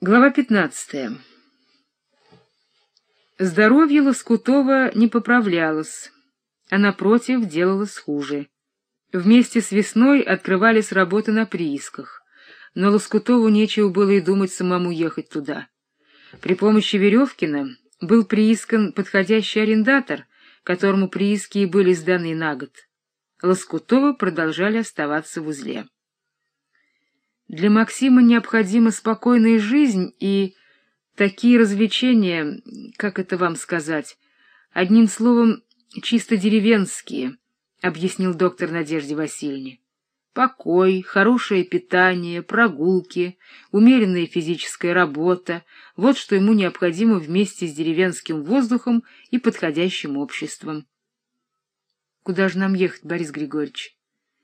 Глава 15. Здоровье Лоскутова не поправлялось, а напротив делалось хуже. Вместе с весной открывались работы на приисках, но Лоскутову нечего было и думать самому ехать туда. При помощи Веревкина был приискан подходящий арендатор, которому прииски и были сданы на год. Лоскутовы продолжали оставаться в узле. Для Максима необходима спокойная жизнь и такие развлечения, как это вам сказать, одним словом, чисто деревенские, — объяснил доктор Надежде Васильевне. Покой, хорошее питание, прогулки, умеренная физическая работа — вот что ему необходимо вместе с деревенским воздухом и подходящим обществом. — Куда же нам ехать, Борис Григорьевич?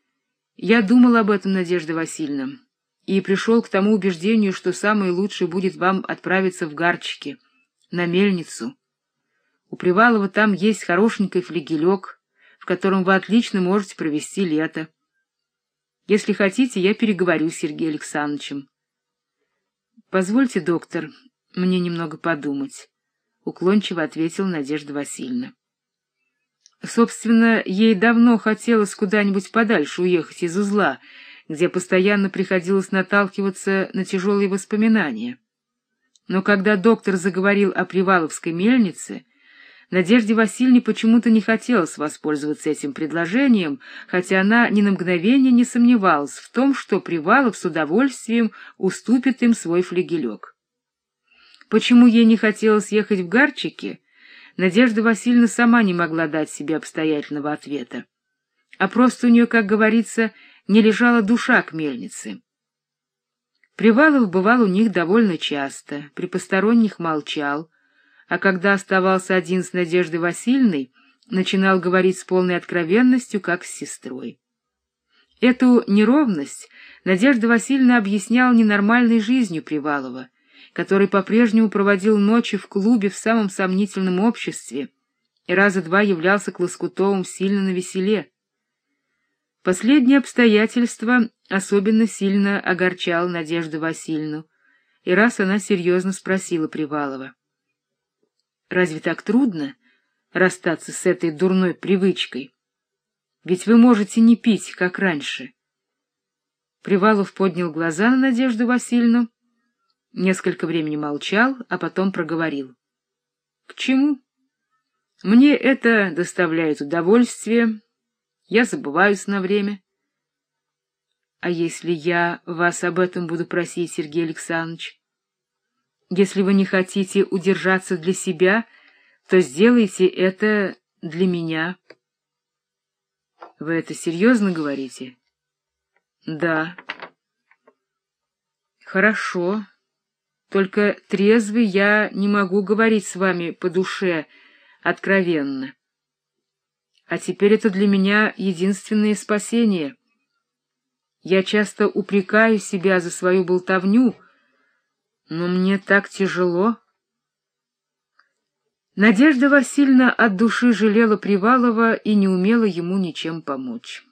— Я думал об этом, Надежда Васильевна и пришел к тому убеждению, что самое лучшее будет вам отправиться в Гарчики, на мельницу. У Привалова там есть хорошенький флигелек, в котором вы отлично можете провести лето. Если хотите, я переговорю с Сергеем Александровичем. — Позвольте, доктор, мне немного подумать, — уклончиво ответила Надежда Васильевна. Собственно, ей давно хотелось куда-нибудь подальше уехать из узла, — где постоянно приходилось наталкиваться на тяжелые воспоминания. Но когда доктор заговорил о Приваловской мельнице, Надежде Васильевне почему-то не хотелось воспользоваться этим предложением, хотя она ни на мгновение не сомневалась в том, что Привалов с удовольствием уступит им свой флегелек. Почему ей не хотелось ехать в Гарчики, Надежда Васильевна сама не могла дать себе обстоятельного ответа. А просто у нее, как говорится, не лежала душа к мельнице. Привалов бывал у них довольно часто, при посторонних молчал, а когда оставался один с Надеждой Васильевной, начинал говорить с полной откровенностью, как с сестрой. Эту неровность Надежда Васильевна объясняла ненормальной жизнью Привалова, который по-прежнему проводил ночи в клубе в самом сомнительном обществе и раза два являлся к Лоскутовым сильно навеселе. Последнее обстоятельство особенно сильно огорчало Надежду Васильевну, и раз она серьезно спросила Привалова. — Разве так трудно расстаться с этой дурной привычкой? Ведь вы можете не пить, как раньше. Привалов поднял глаза на Надежду Васильевну, несколько времени молчал, а потом проговорил. — К чему? Мне это доставляет удовольствие, я забываюсь на время. А если я вас об этом буду просить, Сергей Александрович? Если вы не хотите удержаться для себя, то сделайте это для меня. Вы это серьезно говорите? Да. Хорошо. Только трезвый я не могу говорить с вами по душе откровенно. А теперь это для меня единственное спасение. Я часто упрекаю себя за свою болтовню, но мне так тяжело. Надежда Васильевна от души жалела Привалова и не умела ему ничем помочь.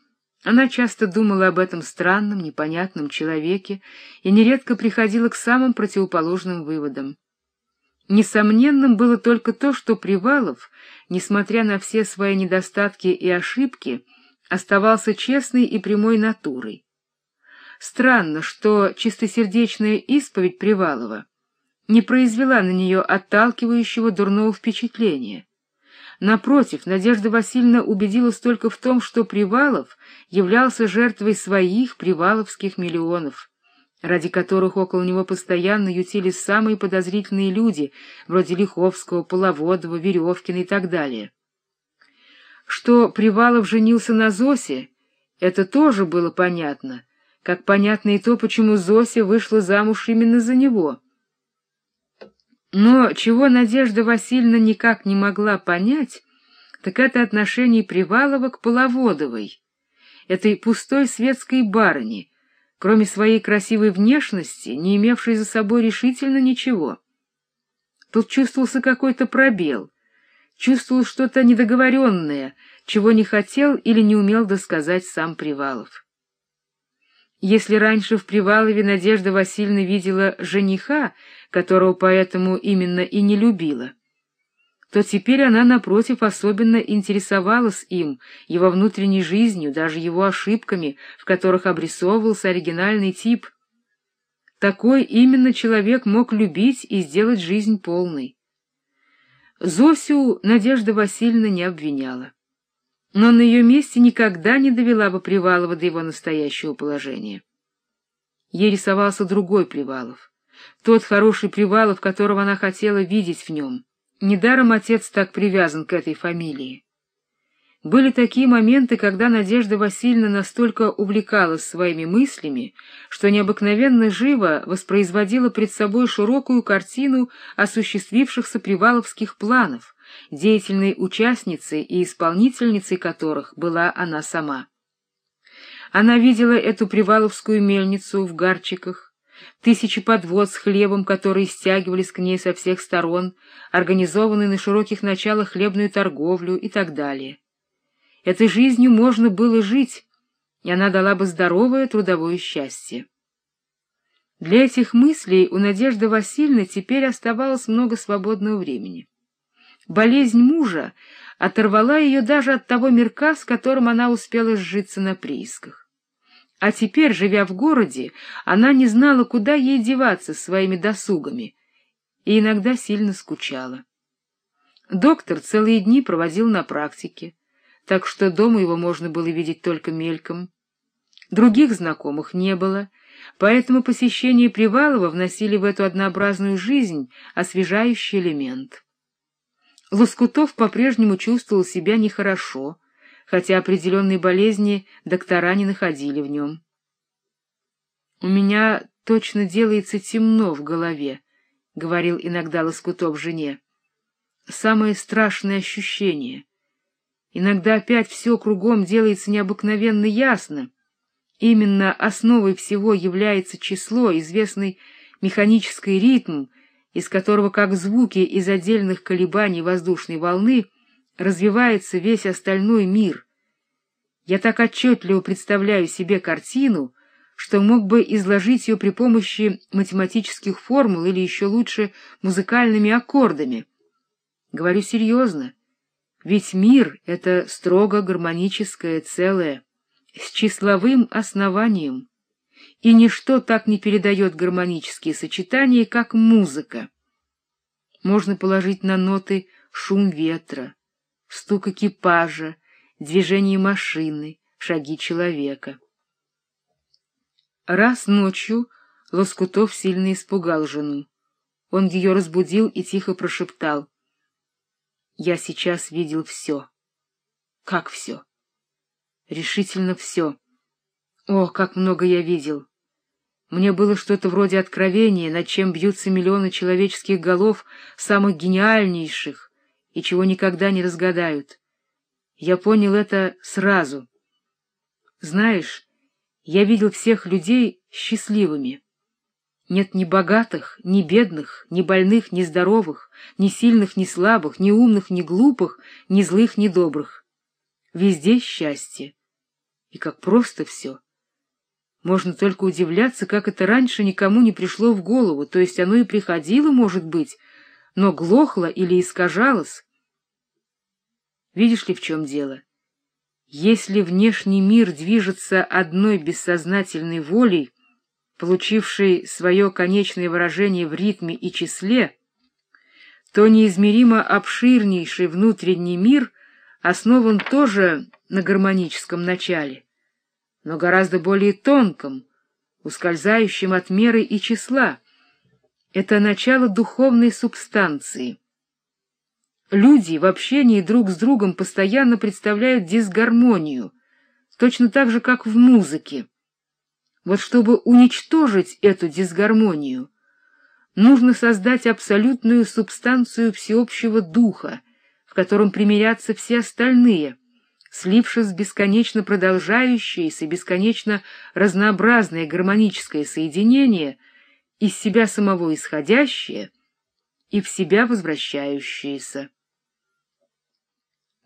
Она часто думала об этом странном, непонятном человеке и нередко приходила к самым противоположным выводам. Несомненным было только то, что Привалов, несмотря на все свои недостатки и ошибки, оставался честной и прямой натурой. Странно, что чистосердечная исповедь Привалова не произвела на нее отталкивающего дурного впечатления. Напротив, Надежда Васильевна убедилась только в том, что Привалов являлся жертвой своих приваловских миллионов — ради которых около него постоянно ютились самые подозрительные люди, вроде Лиховского, Половодова, Веревкина и так далее. Что Привалов женился на Зосе, это тоже было понятно, как понятно и то, почему Зося вышла замуж именно за него. Но чего Надежда Васильевна никак не могла понять, так это отношение Привалова к Половодовой, этой пустой светской барыне, кроме своей красивой внешности, не имевшей за собой решительно ничего. Тут чувствовался какой-то пробел, чувствовал что-то недоговоренное, чего не хотел или не умел досказать сам Привалов. Если раньше в Привалове Надежда Васильевна видела жениха, которого поэтому именно и не любила, то теперь она, напротив, особенно интересовалась им, его внутренней жизнью, даже его ошибками, в которых обрисовывался оригинальный тип. Такой именно человек мог любить и сделать жизнь полной. Зосю Надежда Васильевна не обвиняла но на ее месте никогда не довела бы Привалова до его настоящего положения. Ей рисовался другой Привалов, тот хороший Привалов, которого она хотела видеть в нем. Недаром отец так привязан к этой фамилии. Были такие моменты, когда Надежда Васильевна настолько увлекалась своими мыслями, что необыкновенно живо воспроизводила пред собой широкую картину осуществившихся приваловских планов, деятельной участницей и исполнительницей которых была она сама. Она видела эту приваловскую мельницу в Гарчиках, тысячи подвод с хлебом, которые стягивались к ней со всех сторон, организованные на широких началах хлебную торговлю и так далее. Этой жизнью можно было жить, и она дала бы здоровое трудовое счастье. Для этих мыслей у Надежды Васильевны теперь оставалось много свободного времени. Болезнь мужа оторвала ее даже от того мирка, с которым она успела сжиться на приисках. А теперь, живя в городе, она не знала, куда ей деваться своими досугами, и иногда сильно скучала. Доктор целые дни проводил на практике, так что дома его можно было видеть только мельком. Других знакомых не было, поэтому посещение Привалова вносили в эту однообразную жизнь освежающий элемент. Лоскутов по-прежнему чувствовал себя нехорошо, хотя определенные болезни доктора не находили в нем. «У меня точно делается темно в голове», — говорил иногда Лоскутов жене. «Самое страшное ощущение. Иногда опять все кругом делается необыкновенно ясно. Именно основой всего является число, известный механический ритм — из которого, как звуки из отдельных колебаний воздушной волны, развивается весь остальной мир. Я так отчетливо представляю себе картину, что мог бы изложить ее при помощи математических формул или еще лучше музыкальными аккордами. Говорю серьезно, ведь мир — это строго гармоническое целое, с числовым основанием и ничто так не передает гармонические сочетания, как музыка. Можно положить на ноты шум ветра, стук экипажа, движение машины, шаги человека. Раз ночью Лоскутов сильно испугал жену. Он ее разбудил и тихо прошептал. — Я сейчас видел все. — Как все? — Решительно все. О, как много я видел! Мне было что-то вроде откровения, над чем бьются миллионы человеческих голов, самых гениальнейших, и чего никогда не разгадают. Я понял это сразу. Знаешь, я видел всех людей счастливыми. Нет ни богатых, ни бедных, ни больных, ни здоровых, ни сильных, ни слабых, ни умных, ни глупых, ни злых, ни добрых. Везде счастье. И как просто все. Можно только удивляться, как это раньше никому не пришло в голову, то есть оно и приходило, может быть, но глохло или искажалось. Видишь ли, в чем дело? Если внешний мир движется одной бессознательной волей, получившей свое конечное выражение в ритме и числе, то неизмеримо обширнейший внутренний мир основан тоже на гармоническом начале но гораздо более тонком, ускользающем от меры и числа. Это начало духовной субстанции. Люди в общении друг с другом постоянно представляют дисгармонию, точно так же, как в музыке. Вот чтобы уничтожить эту дисгармонию, нужно создать абсолютную субстанцию всеобщего духа, в котором примирятся все остальные — слившись в бесконечно продолжающееся, бесконечно разнообразное гармоническое соединение, из себя самого исходящее и в себя возвращающееся.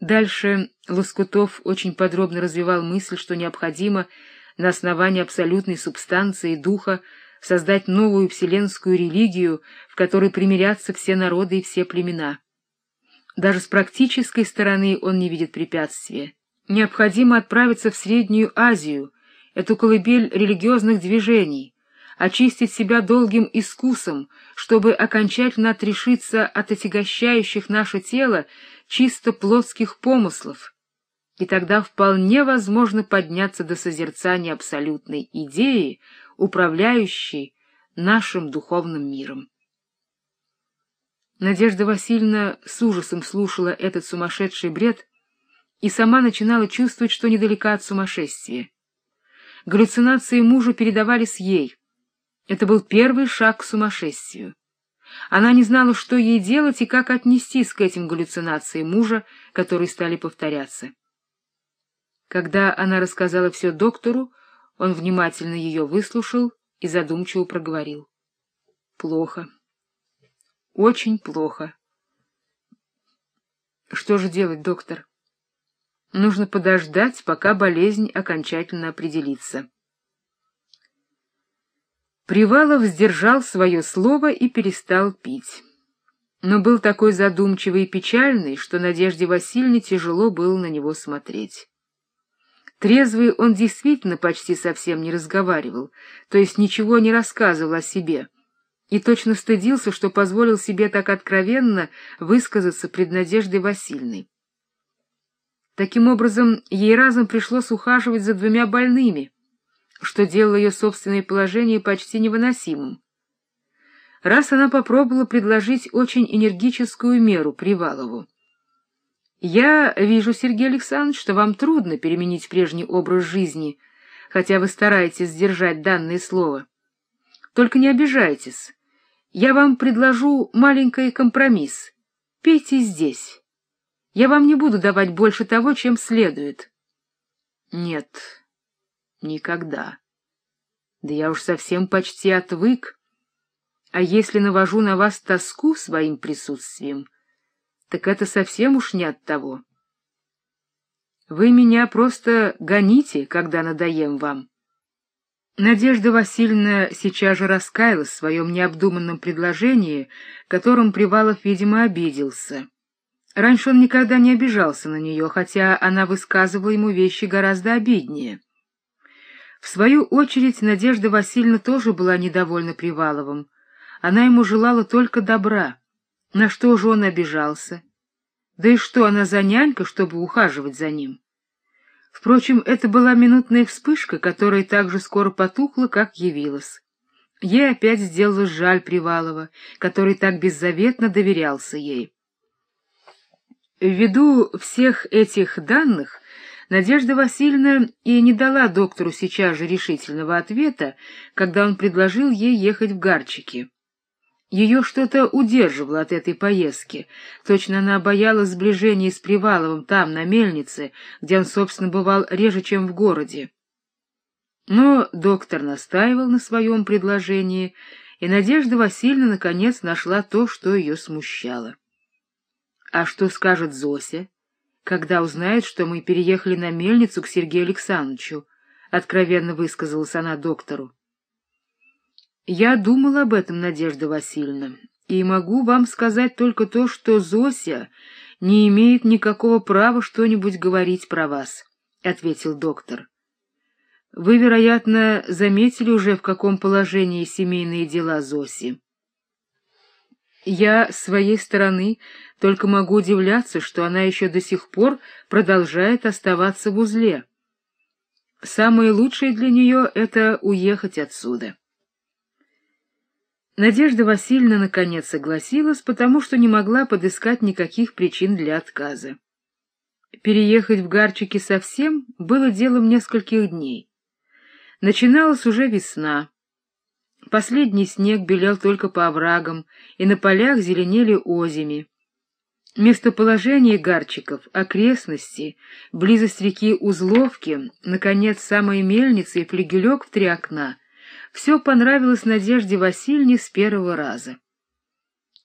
Дальше Лоскутов очень подробно развивал мысль, что необходимо на основании абсолютной субстанции духа создать новую вселенскую религию, в которой примирятся все народы и все племена. Даже с практической стороны он не видит препятствия. Необходимо отправиться в Среднюю Азию, эту колыбель религиозных движений, очистить себя долгим искусом, чтобы окончательно отрешиться от отягощающих наше тело чисто плотских помыслов. И тогда вполне возможно подняться до созерцания абсолютной идеи, управляющей нашим духовным миром. Надежда Васильевна с ужасом слушала этот сумасшедший бред и сама начинала чувствовать, что недалека от сумасшествия. Галлюцинации мужа передавались ей. Это был первый шаг к сумасшествию. Она не знала, что ей делать и как отнестись к этим галлюцинациям мужа, которые стали повторяться. Когда она рассказала все доктору, он внимательно ее выслушал и задумчиво проговорил. — Плохо. Очень плохо. Что же делать, доктор? Нужно подождать, пока болезнь окончательно определится. Привалов сдержал свое слово и перестал пить. Но был такой задумчивый и печальный, что Надежде Васильевне тяжело было на него смотреть. Трезвый он действительно почти совсем не разговаривал, то есть ничего не рассказывал о себе, и точно стыдился, что позволил себе так откровенно высказаться пред Надеждой Васильевной. Таким образом, ей разом пришлось ухаживать за двумя больными, что делало ее собственное положение почти невыносимым. Раз она попробовала предложить очень энергическую меру Привалову. «Я вижу, Сергей Александрович, что вам трудно переменить прежний образ жизни, хотя вы стараетесь сдержать данное слово. Только не обижайтесь. Я вам предложу маленький компромисс. Пейте здесь. Я вам не буду давать больше того, чем следует. Нет, никогда. Да я уж совсем почти отвык. А если навожу на вас тоску своим присутствием, так это совсем уж не от того. Вы меня просто гоните, когда надоем вам. Надежда Васильевна сейчас же раскаялась в своем необдуманном предложении, которым Привалов, видимо, обиделся. Раньше он никогда не обижался на нее, хотя она высказывала ему вещи гораздо обиднее. В свою очередь Надежда Васильевна тоже была недовольна Приваловым. Она ему желала только добра. На что же он обижался? Да и что она за нянька, чтобы ухаживать за ним? Впрочем, это была минутная вспышка, которая так же скоро потухла, как явилась. Ей опять сделалось жаль Привалова, который так беззаветно доверялся ей. Ввиду всех этих данных Надежда Васильевна и не дала доктору сейчас же решительного ответа, когда он предложил ей ехать в Гарчики. Ее что-то удерживало от этой поездки. Точно она боялась сближения с Приваловым там, на мельнице, где он, собственно, бывал реже, чем в городе. Но доктор настаивал на своем предложении, и Надежда Васильевна, наконец, нашла то, что ее смущало. А что скажет Зося, когда узнает, что мы переехали на мельницу к Сергею Александровичу? — откровенно высказалась она доктору. Я думал об этом, Надежда Васильевна, и могу вам сказать только то, что Зося не имеет никакого права что-нибудь говорить про вас, — ответил доктор. Вы, вероятно, заметили уже, в каком положении семейные дела Зоси. Я, с своей стороны, только могу удивляться, что она еще до сих пор продолжает оставаться в узле. Самое лучшее для нее — это уехать отсюда. Надежда Васильевна наконец согласилась, потому что не могла подыскать никаких причин для отказа. Переехать в Гарчики совсем было делом нескольких дней. Начиналась уже весна. Последний снег белел только по оврагам, и на полях зеленели озими. Местоположение Гарчиков, окрестности, близость реки Узловки, наконец, самая мельница и флигелек в три окна — все понравилось Надежде Васильевне с первого раза.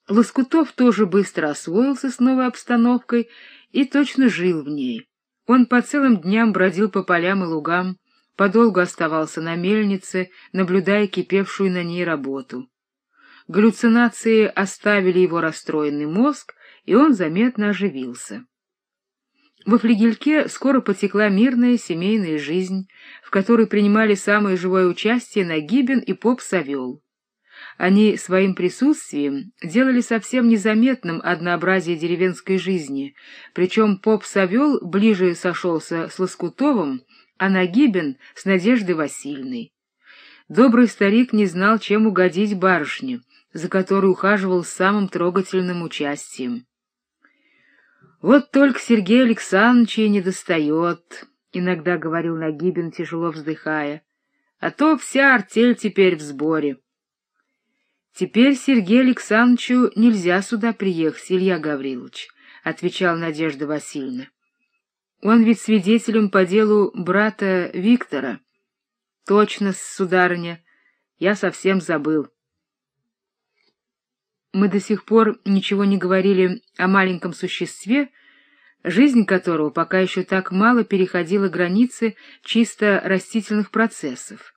Лоскутов тоже быстро освоился с новой обстановкой и точно жил в ней. Он по целым дням бродил по полям и лугам, подолгу оставался на мельнице, наблюдая кипевшую на ней работу. Галлюцинации оставили его расстроенный мозг, и он заметно оживился. Во флигельке скоро потекла мирная семейная жизнь, в которой принимали самое живое участие Нагибин и поп Савел. Они своим присутствием делали совсем незаметным однообразие деревенской жизни, причем поп Савел ближе сошелся с Лоскутовым, а Нагибин — с Надеждой Васильевной. Добрый старик не знал, чем угодить барышне, за которой ухаживал с самым трогательным участием. «Вот только Сергей Александрович и не достает», — иногда говорил Нагибин, тяжело вздыхая, — «а то вся артель теперь в сборе». «Теперь Сергею Александровичу нельзя сюда приехать, Илья Гаврилович», — отвечала Надежда Васильевна. «Он ведь свидетелем по делу брата Виктора». «Точно, сударыня, я совсем забыл». Мы до сих пор ничего не говорили о маленьком существе, жизнь которого пока еще так мало переходила границы чисто растительных процессов.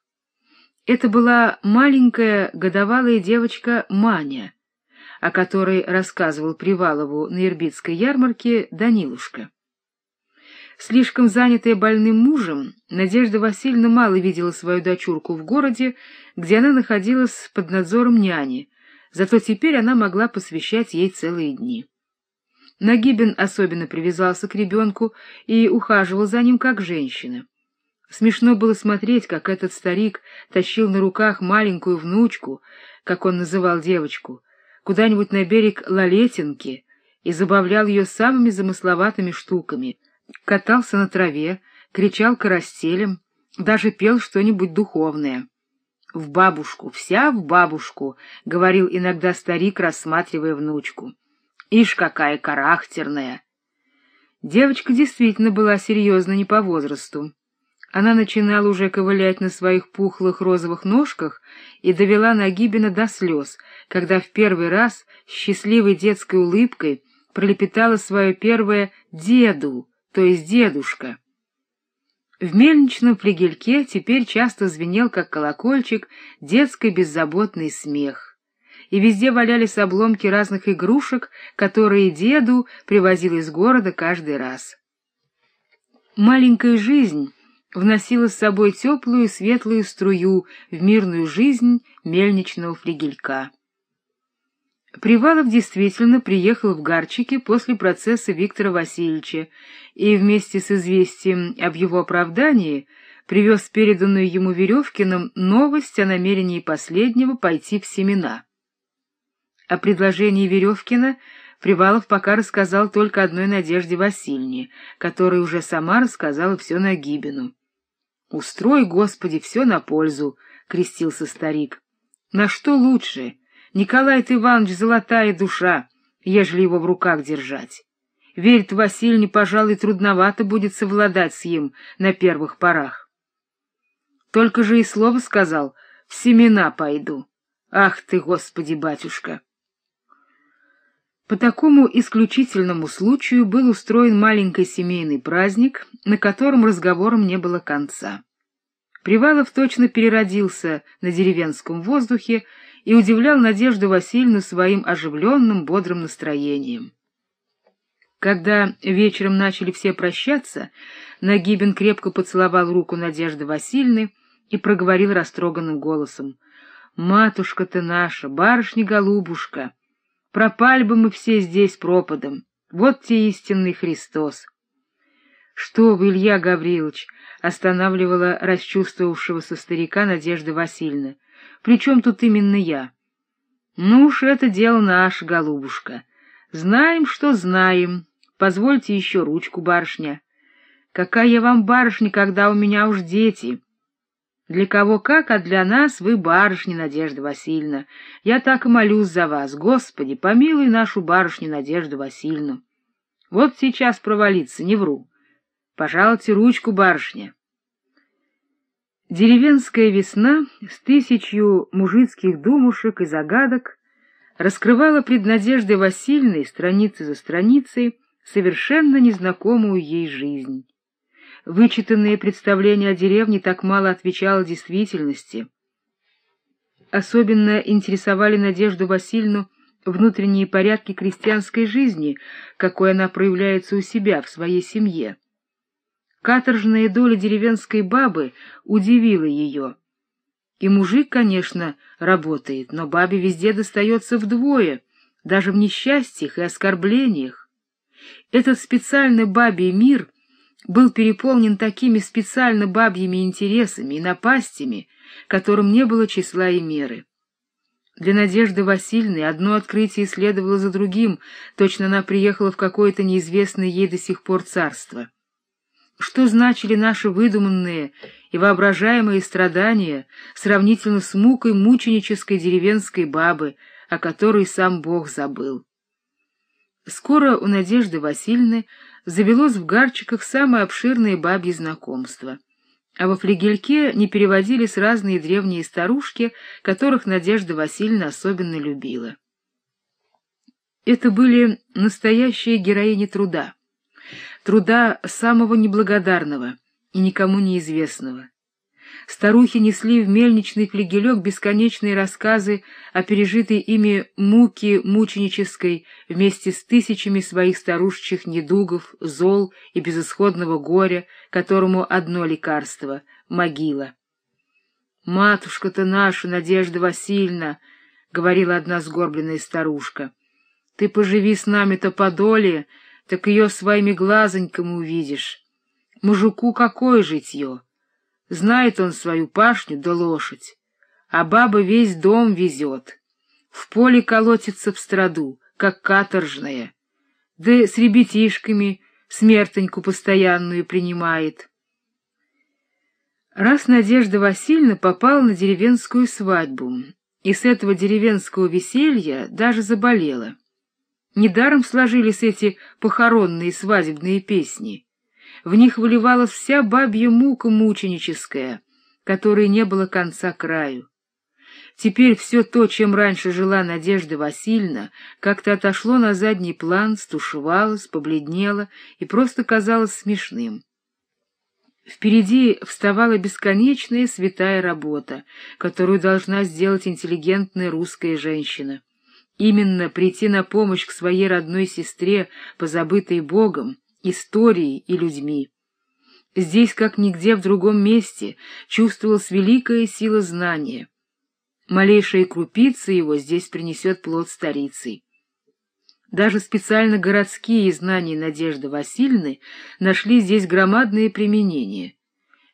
Это была маленькая годовалая девочка Маня, о которой рассказывал Привалову на Ирбитской ярмарке Данилушка. Слишком занятая больным мужем, Надежда Васильевна мало видела свою дочурку в городе, где она находилась под надзором няни, Зато теперь она могла посвящать ей целые дни. Нагибин особенно привязался к ребенку и ухаживал за ним как женщина. Смешно было смотреть, как этот старик тащил на руках маленькую внучку, как он называл девочку, куда-нибудь на берег Лалетинки и забавлял ее самыми замысловатыми штуками, катался на траве, кричал карастелем, даже пел что-нибудь духовное. В бабушку, вся в бабушку, — говорил иногда старик, рассматривая внучку. Ишь, какая характерная! Девочка действительно была серьезна не по возрасту. Она начинала уже ковылять на своих пухлых розовых ножках и довела Нагибина до слез, когда в первый раз с счастливой детской улыбкой пролепетала свое первое «деду», то есть «дедушка». В мельничном флигельке теперь часто звенел, как колокольчик, детский беззаботный смех. И везде валялись обломки разных игрушек, которые деду привозил из города каждый раз. Маленькая жизнь вносила с собой теплую светлую струю в мирную жизнь мельничного флигелька. Привалов действительно приехал в Гарчики после процесса Виктора Васильевича и вместе с известием об его оправдании привез переданную ему Веревкиным новость о намерении последнего пойти в семена. О предложении Веревкина Привалов пока рассказал только одной Надежде Васильевне, которая уже сама рассказала все Нагибину. «Устрой, Господи, все на пользу», — крестился старик. «На что лучше?» Николай Иванович золотая душа, ежели его в руках держать. Верит Васильевне, пожалуй, трудновато будет совладать с ним на первых порах. Только же и слово сказал, в семена пойду. Ах ты, Господи, батюшка! По такому исключительному случаю был устроен маленький семейный праздник, на котором разговором не было конца. Привалов точно переродился на деревенском воздухе и удивлял Надежду Васильевну своим оживленным, бодрым настроением. Когда вечером начали все прощаться, Нагибин крепко поцеловал руку Надежды Васильевны и проговорил растроганным голосом. — Матушка ты наша, барышня-голубушка, пропали бы мы все здесь пропадом. Вот те истинный Христос. — Что вы, Илья Гаврилович, — останавливала расчувствовавшегося старика Надежда Васильевна, причем тут именно я? Ну уж это дело наше, голубушка. Знаем, что знаем. Позвольте еще ручку, барышня. Какая я вам барышня, когда у меня уж дети? Для кого как, а для нас вы барышня, Надежда Васильевна. Я так и молюсь за вас. Господи, помилуй нашу барышню Надежду Васильевну. Вот сейчас провалиться, не вру. Пожалуйте ручку, барышня. Деревенская весна с тысячью мужицких думушек и загадок раскрывала пред Надеждой Васильевной страницы за страницей совершенно незнакомую ей жизнь. вычитанные представления о деревне так мало отвечало действительности. Особенно интересовали Надежду Васильевну внутренние порядки крестьянской жизни, какой она проявляется у себя, в своей семье. Каторжная доля деревенской бабы удивила ее. И мужик, конечно, работает, но бабе везде достается вдвое, даже в несчастьях и оскорблениях. Этот специальный бабий мир был переполнен такими специально бабьими интересами и напастями, которым не было числа и меры. Для Надежды Васильевны одно открытие следовало за другим, точно она приехала в какое-то неизвестное ей до сих пор царство. Что значили наши выдуманные и воображаемые страдания сравнительно с мукой мученической деревенской бабы, о которой сам Бог забыл? Скоро у Надежды Васильевны завелось в Гарчиках самое обширное бабье знакомство — а во флигельке не переводились разные древние старушки, которых Надежда Васильевна особенно любила. Это были настоящие героини труда, труда самого неблагодарного и никому неизвестного. Старухи несли в мельничный флигелек бесконечные рассказы о пережитой ими муке мученической вместе с тысячами своих старушечьих недугов, зол и безысходного горя, которому одно лекарство — могила. «Матушка-то наша, Надежда Васильевна!» — говорила одна сгорбленная старушка. «Ты поживи с нами-то подоле, так ее своими глазоньками увидишь. Мужику какое житье!» Знает он свою пашню да лошадь, а баба весь дом везет. В поле колотится в страду, как каторжная, да с ребятишками смертоньку постоянную принимает. Раз Надежда Васильевна попала на деревенскую свадьбу, и с этого деревенского веселья даже заболела. Недаром сложились эти похоронные свадебные песни в них выливалась вся бабья мука мученическая, которой не было конца краю. Теперь все то, чем раньше жила Надежда Васильевна, как-то отошло на задний план, стушевалось, побледнело и просто казалось смешным. Впереди вставала бесконечная святая работа, которую должна сделать интеллигентная русская женщина. Именно прийти на помощь к своей родной сестре, позабытой Богом, историей и людьми. Здесь, как нигде в другом месте, чувствовалась великая сила знания. Малейшая крупица его здесь принесет плод старицы. Даже специально городские знания Надежды Васильевны нашли здесь громадное применение.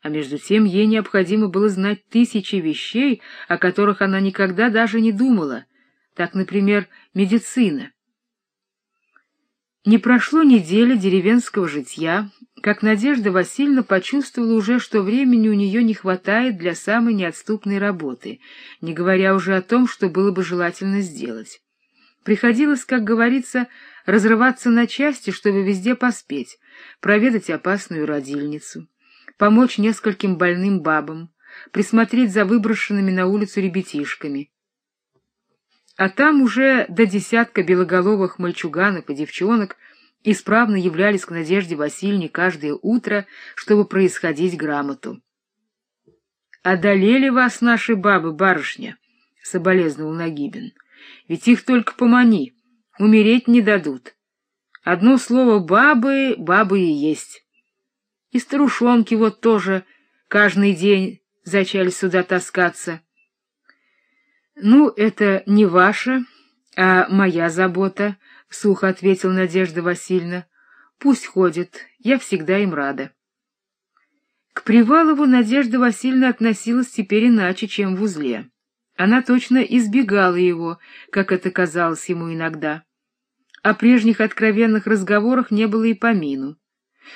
А между тем ей необходимо было знать тысячи вещей, о которых она никогда даже не думала. Так, например, медицина. Не прошло недели деревенского житья, как Надежда Васильевна почувствовала уже, что времени у нее не хватает для самой неотступной работы, не говоря уже о том, что было бы желательно сделать. Приходилось, как говорится, разрываться на части, чтобы везде поспеть, проведать опасную родильницу, помочь нескольким больным бабам, присмотреть за выброшенными на улицу ребятишками, а там уже до десятка белоголовых мальчуганов и девчонок исправно являлись к Надежде Васильевне каждое утро, чтобы происходить грамоту. — Одолели вас наши бабы, барышня, — соболезновал Нагибин. — Ведь их только помани, умереть не дадут. Одно слово «бабы» — бабы и есть. И старушонки вот тоже каждый день зачали сюда таскаться. — Ну, это не ваша, а моя забота, — сухо ответила Надежда Васильевна. — Пусть ходят, я всегда им рада. К Привалову Надежда Васильевна относилась теперь иначе, чем в узле. Она точно избегала его, как это казалось ему иногда. О прежних откровенных разговорах не было и помину.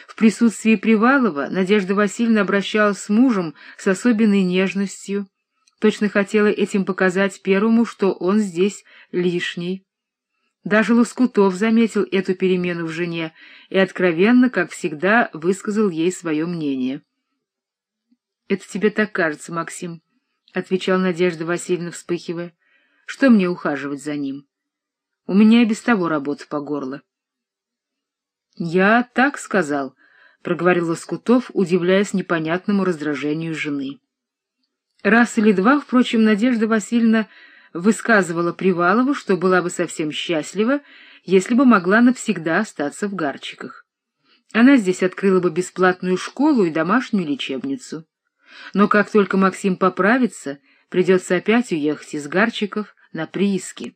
В присутствии Привалова Надежда Васильевна обращалась с мужем с особенной нежностью, точно хотела этим показать первому, что он здесь лишний. Даже Лоскутов заметил эту перемену в жене и откровенно, как всегда, высказал ей свое мнение. — Это тебе так кажется, Максим, — отвечал Надежда Васильевна, вспыхивая. — Что мне ухаживать за ним? У меня и без того работа по горло. — Я так сказал, — проговорил Лоскутов, удивляясь непонятному раздражению жены. Раз или два, впрочем, Надежда Васильевна высказывала Привалову, что была бы совсем счастлива, если бы могла навсегда остаться в Гарчиках. Она здесь открыла бы бесплатную школу и домашнюю лечебницу. Но как только Максим поправится, придется опять уехать из Гарчиков на прииски.